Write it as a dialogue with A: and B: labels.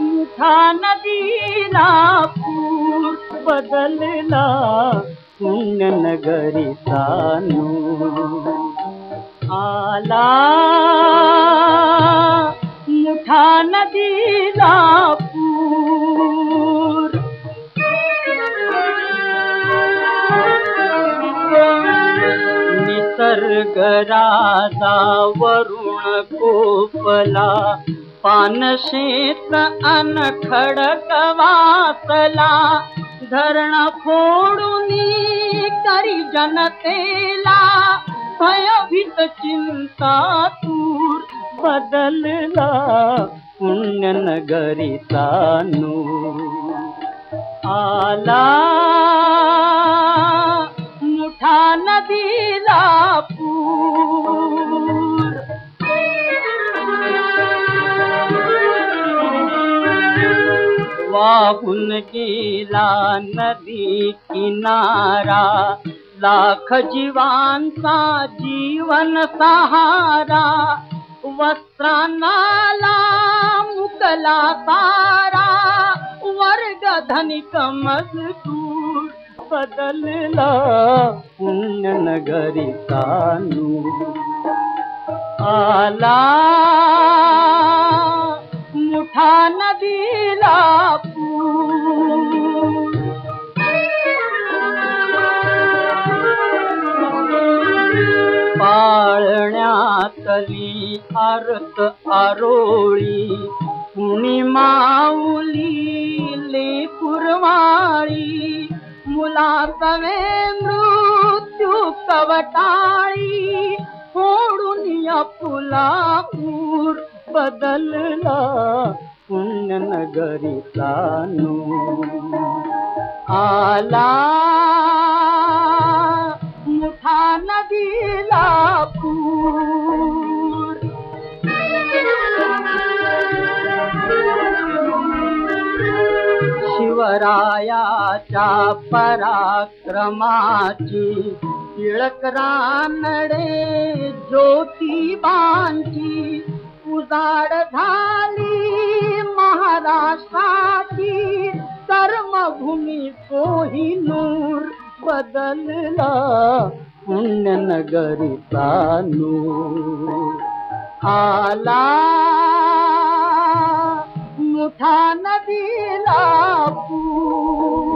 A: मुठा नदीला पूर बदलला पुण्यनगरी सानू। आला। मुठा नदीला पूर निसर्ग राजा वरुण कोपला पानशेत अन खडकवासला धरण फोडून करी जनतेला भयभीत चिंता तूर बदलला पुण्यनगरीचा नूर. आला नदी किनारा। लाख जीवन सहारा वस्त्रांनाला मुकला सारा वर्ग धनिक मजदूर बदलला पुण्यनगरी कानू आला नदीला पूर पाळण्यातली अर्थ आरोळी कुणी माऊली ले पुरवाळी मुलासवे मृत्यू कवटाळी फोडून या फुलापूर बदलला पुण्यनगरीचा नूर आला पूर. शिवरायाच्या पराक्रमाची टिळक रानडे ज्योतिबांची उजाड झाली महाराष्ट्राची कर्मभूमी कोहिनूर बदलला पुण्यनगरीचा नूर। आला मुठा नदीला पूर